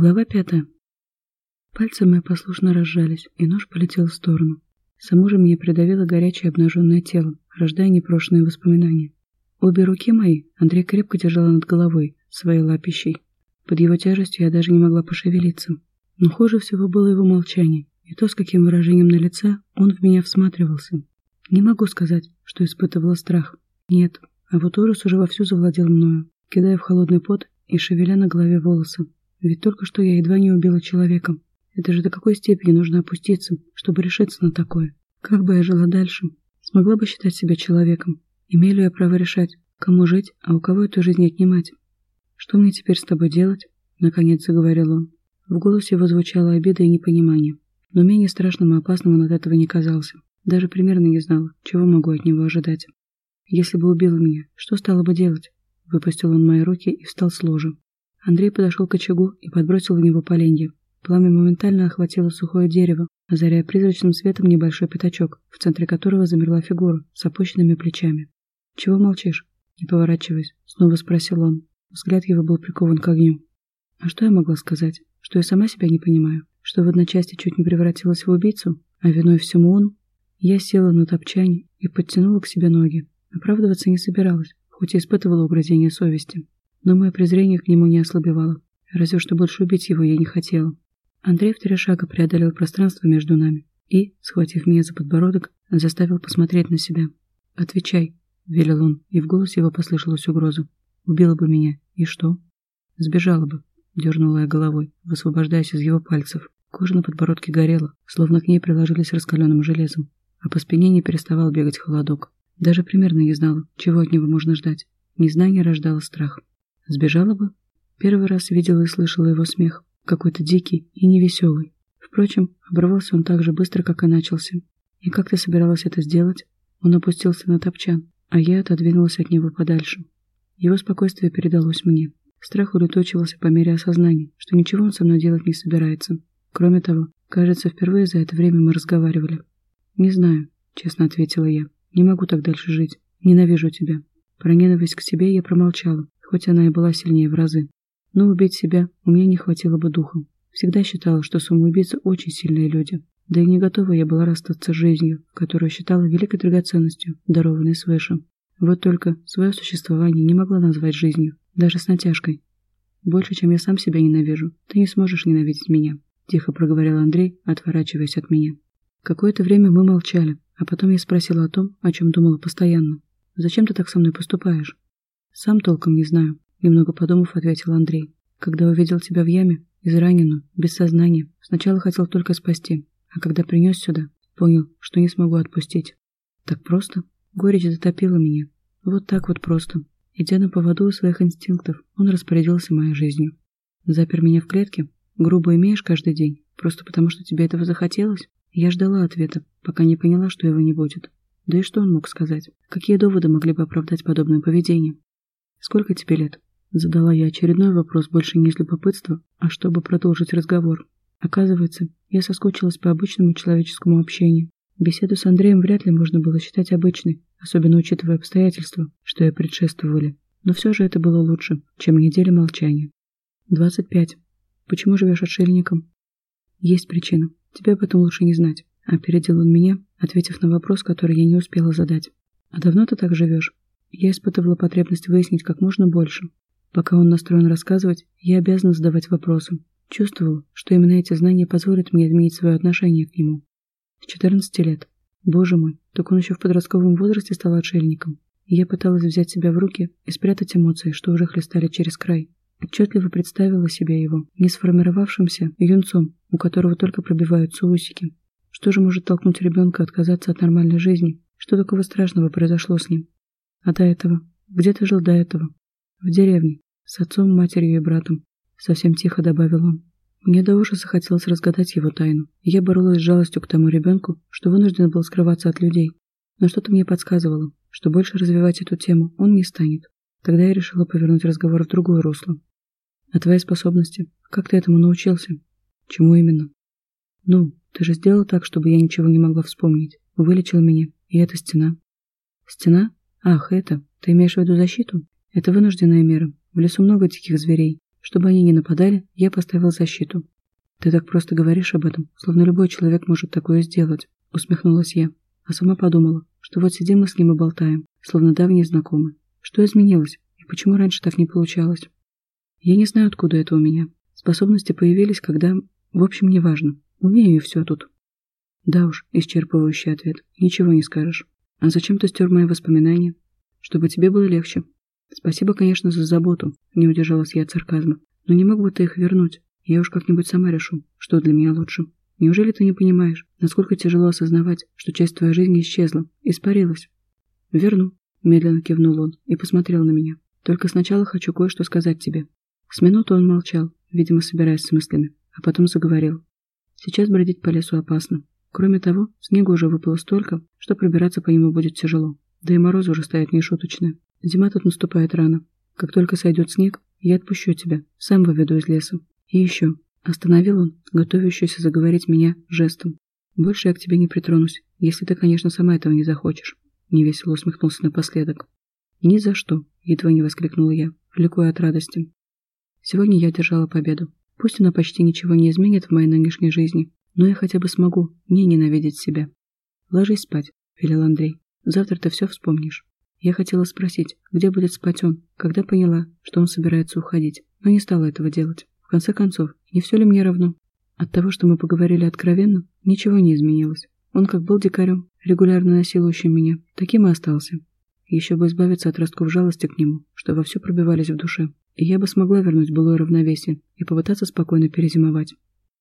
Глава пятая. Пальцы мои послушно разжались, и нож полетел в сторону. Саму же меня придавило горячее обнаженное тело, рождая непрошенные воспоминания. Обе руки мои Андрей крепко держал над головой, своей лапищей. Под его тяжестью я даже не могла пошевелиться. Но хуже всего было его молчание, и то, с каким выражением на лице он в меня всматривался. Не могу сказать, что испытывала страх. Нет, а вот ужас уже вовсю завладел мною, кидая в холодный пот и шевеля на голове волосы. Ведь только что я едва не убила человека. Это же до какой степени нужно опуститься, чтобы решиться на такое? Как бы я жила дальше? Смогла бы считать себя человеком? Имею ли я право решать, кому жить, а у кого эту жизнь отнимать? Что мне теперь с тобой делать? Наконец заговорил он. В голосе его звучала обида и непонимание. Но менее страшным и опасным он от этого не казался. Даже примерно не знала, чего могу от него ожидать. Если бы убил меня, что стало бы делать? Выпустил он мои руки и встал с ложа. Андрей подошел к очагу и подбросил в него поленья. Пламя моментально охватило сухое дерево, озаряя призрачным светом небольшой пятачок, в центре которого замерла фигура с опущенными плечами. «Чего молчишь?» Не поворачиваясь, снова спросил он. Взгляд его был прикован к огню. А что я могла сказать? Что я сама себя не понимаю? Что в одночасье чуть не превратилась в убийцу? А виной всему он? Я села на топчане и подтянула к себе ноги. Оправдываться не собиралась, хоть и испытывала угрызение совести. Но мое презрение к нему не ослабевало. Разве что больше убить его я не хотела. Андрей в три шага преодолел пространство между нами и, схватив меня за подбородок, заставил посмотреть на себя. «Отвечай», — велел он, и в голосе его послышалась угроза. «Убила бы меня. И что?» «Сбежала бы», — дернула я головой, высвобождаясь из его пальцев. Кожа на подбородке горела, словно к ней приложились раскаленным железом, а по спине не переставал бегать холодок. Даже примерно не знала, чего от него можно ждать. Незнание рождало страх. Сбежала бы? Первый раз видела и слышала его смех, какой-то дикий и невеселый. Впрочем, оборвался он так же быстро, как и начался. И как ты собиралась это сделать? Он опустился на топчан, а я отодвинулась от него подальше. Его спокойствие передалось мне. Страх улетучивался по мере осознания, что ничего он со мной делать не собирается. Кроме того, кажется, впервые за это время мы разговаривали. «Не знаю», — честно ответила я. «Не могу так дальше жить. Ненавижу тебя». Про ненависть к себе я промолчала, хоть она и была сильнее в разы. Но убить себя у меня не хватило бы духа. Всегда считала, что самоубийцы очень сильные люди. Да и не готова я была расстаться с жизнью, которую считала великой драгоценностью, дарованной свыше. Вот только свое существование не могла назвать жизнью, даже с натяжкой. Больше, чем я сам себя ненавижу, ты не сможешь ненавидеть меня, тихо проговорил Андрей, отворачиваясь от меня. Какое-то время мы молчали, а потом я спросила о том, о чем думала постоянно. «Зачем ты так со мной поступаешь?» «Сам толком не знаю. Немного подумав, ответил Андрей. Когда увидел тебя в яме, израненную, без сознания, сначала хотел только спасти, а когда принес сюда, понял, что не смогу отпустить. Так просто? Горечь затопила меня. Вот так вот просто. Идя на поводу у своих инстинктов, он распорядился моей жизнью. Запер меня в клетке? Грубо имеешь каждый день? Просто потому, что тебе этого захотелось? Я ждала ответа, пока не поняла, что его не будет. Да и что он мог сказать? Какие доводы могли бы оправдать подобное поведение? Сколько тебе лет? Задала я очередной вопрос больше не из любопытства, а чтобы продолжить разговор. Оказывается, я соскучилась по обычному человеческому общению. Беседу с Андреем вряд ли можно было считать обычной, особенно учитывая обстоятельства, что ей предшествовали. Но все же это было лучше, чем неделя молчания. Двадцать пять. Почему живешь отшельником? Есть причина. Тебе об этом лучше не знать. Опередил он меня, ответив на вопрос, который я не успела задать. А давно ты так живешь? Я испытывала потребность выяснить как можно больше, Пока он настроен рассказывать, я обязана задавать вопросы. Чувствовал, что именно эти знания позволят мне изменить свое отношение к нему. С 14 лет. Боже мой, так он еще в подростковом возрасте стал отшельником. я пыталась взять себя в руки и спрятать эмоции, что уже хлестали через край. Отчетливо представила себе его, не сформировавшимся юнцом, у которого только пробиваются усики. Что же может толкнуть ребенка отказаться от нормальной жизни? Что такого страшного произошло с ним? А до этого? Где ты жил до этого? В деревне. С отцом, матерью и братом. Совсем тихо добавил он. Мне до ужаса хотелось разгадать его тайну. Я боролась с жалостью к тому ребенку, что вынужден был скрываться от людей. Но что-то мне подсказывало, что больше развивать эту тему он не станет. Тогда я решила повернуть разговор в другое русло. А твои способности? Как ты этому научился? Чему именно? Ну, ты же сделал так, чтобы я ничего не могла вспомнить. Вылечил меня. И эта стена. Стена? Ах, это. Ты имеешь в виду защиту? Это вынужденная мера. В лесу много диких зверей. Чтобы они не нападали, я поставил защиту. Ты так просто говоришь об этом, словно любой человек может такое сделать, усмехнулась я, а сама подумала, что вот сидим мы с ним и болтаем, словно давние знакомые. Что изменилось и почему раньше так не получалось? Я не знаю, откуда это у меня. Способности появились, когда... В общем, неважно. Умею и все тут. Да уж, исчерпывающий ответ. Ничего не скажешь. А зачем ты стер мои воспоминания? Чтобы тебе было легче. Спасибо, конечно, за заботу. Не удержалась я от сарказма. Но не мог бы ты их вернуть. Я уж как-нибудь сама решу, что для меня лучше. Неужели ты не понимаешь, насколько тяжело осознавать, что часть твоей жизни исчезла, испарилась? Верну. Медленно кивнул он и посмотрел на меня. Только сначала хочу кое-что сказать тебе. С минуту он молчал, видимо, собираясь с мыслями, а потом заговорил. Сейчас бродить по лесу опасно. Кроме того, снега уже выпало столько, что пробираться по нему будет тяжело. Да и морозы уже стоят нешуточные. Зима тут наступает рано. Как только сойдет снег, я отпущу тебя, сам выведу из леса. И еще. Остановил он, готовящийся заговорить меня жестом. Больше я к тебе не притронусь, если ты, конечно, сама этого не захочешь. Невесело усмехнулся напоследок. «Ни за что!» — едва не воскликнула я, ликуя от радости. Сегодня я одержала победу. Пусть она почти ничего не изменит в моей нынешней жизни, но я хотя бы смогу не ненавидеть себя. «Ложись спать», — велел Андрей. «Завтра ты все вспомнишь». Я хотела спросить, где будет спать он, когда поняла, что он собирается уходить, но не стала этого делать. В конце концов, не все ли мне равно? От того, что мы поговорили откровенно, ничего не изменилось. Он как был дикарем, регулярно насилующим меня, таким и остался. Еще бы избавиться от ростков жалости к нему, что вовсю пробивались в душе и я бы смогла вернуть былое равновесие и попытаться спокойно перезимовать.